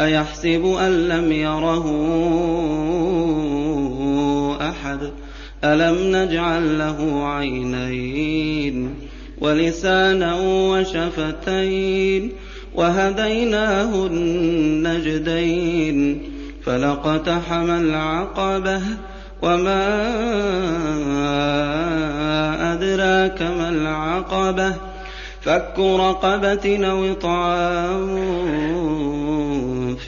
أيحسب أن لم يره أحد؟ ألم نجعل له عينين ولسانا وشفتين وهديناه النجدين فلقتحم العقبة وما أدراك ما العقبة؟ فك رقبة أو إطعام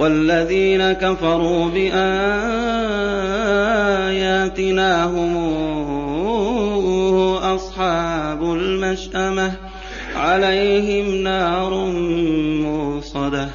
والذين كفروا بآياتنا هم أصحاب المشأمة عليهم نار موصدة.